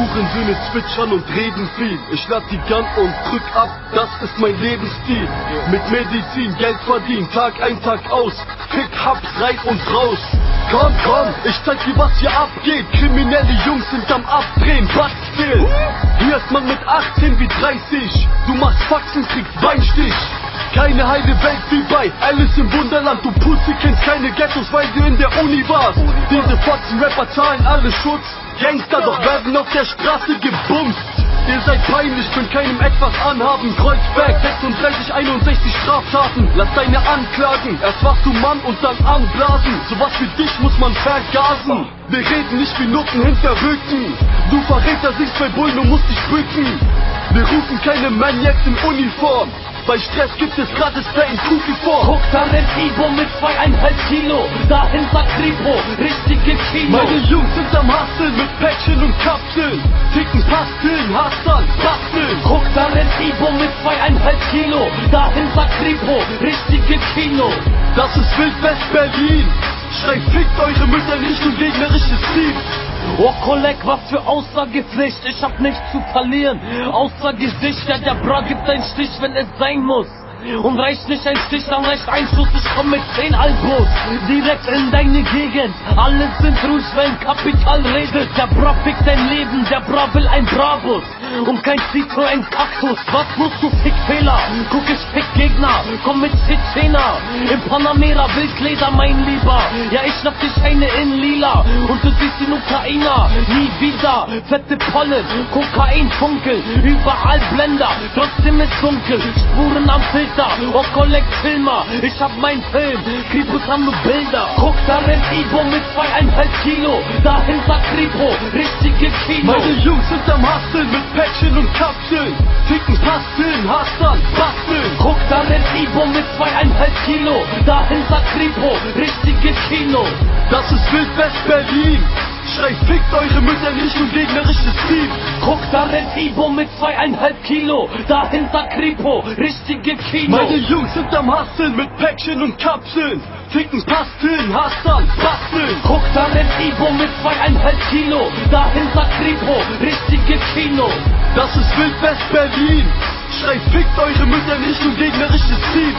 Hurensöhne zwitschern und reden viel. Ich lad die Gun und drück ab, das ist mein Lebensstil. Mit Medizin Geld verdienen, Tag ein, Tag aus. Fick, Haps, rein und raus. Komm, komm, ich zeig dir, was hier abgeht. Kriminelle Jungs sind am Abdrehen, was still. Hier ist man mit 18 wie 30. Du machst Faxen, kriegst Beinstich. Keine heile Welt wie bei Alice im Wunderland. Du Pussy kennst keine Ghettos, weil du in der Uni warst. Diese Fotzen-Rapper zahlen alle Schutz. Gangster doch werden auf der Straße gebumst. Ihr seid peinlich, könnt keinem etwas anhaben. Kreuzberg, 36, 61 Straftaten. Lass deine Anklagen, erst warst du Mann und dann anblasen. Sowas wie dich muss man vergasen. Wir reden nicht wie Nutten hinter Rücken. Du Verräter singst bei Bullen und musst dich bücken. Wir rufen keine Maniacs in Uniform. Bei Stress gibt es gratis Pain, Cookie vor. Hochtalent Ibo mit zweieinhalb Kilo, dahinter Kripo, richtige Kino. Meine Jungs sind am Hasseln mit Päckchen und Kapseln. Ticken Pastillen, Hassan, Basteln. Hochtalent Ibo mit zweieinhalb Kilo, dahinter Kripo, richtige Kino. Das ist Wildwest Berlin. Schreit fickt eure Mütter nicht und gegnerisches Team. Oh Kolleg, was für Aussagepflicht, ich hab nichts zu verlieren. Außer Gesicht, ja der Bra gibt einen Stich, wenn es sein muss. Und reicht nicht ein Stich, dann reicht ein Schuss, ich komm mit 10 Albus Direkt in deine Gegend, alle sind ruhig, wenn Kapital redet. Der Bra fickt dein Leben, der Bra will ein Brabus Und kein Citroën Kaktus, was musst du Fickfehler? Guck ich Fick Gegner, komm mit Tschetschener Im Panamera Wildleder, mein Lieber. Ja, ich schnapp dich eine in Lila. Und du siehst den Ukrainer, nie wieder. Fette Pollen, Kokain, Funkel Überall Blender, trotzdem ist dunkel. Spuren am Filter Oh Collect Filmer, ich hab mein Film. Kripos haben nur Bilder. Guck da rennt Ibo mit zweieinhalb Kilo. Dahinter Kripo, richtige Kino. Meine Jungs sind am Hasseln mit Päckchen und Kapseln. Ticken Pastillen, Hassan, Basteln. Guck da rennt Ibo mit zweieinhalb Kilo. Dahinter Kripo, richtige Kino. Das ist Wildwest Berlin. Schreit fickt eure Mütter nicht und gegnerisches Team. Guck da rennt Ibo mit zweieinhalb Kilo Dahinter Kripo, richtige Kino Meine Jungs sind am Hasseln mit Päckchen und Kapseln. Ticken Pastillen, Hassan, Basteln. Guck da rennt Ibo mit zweieinhalb Kilo Dahinter Kripo, richtige Kino Das ist Wildwest Berlin. Schreit fickt eure Mütter nicht und gegnerisches Team.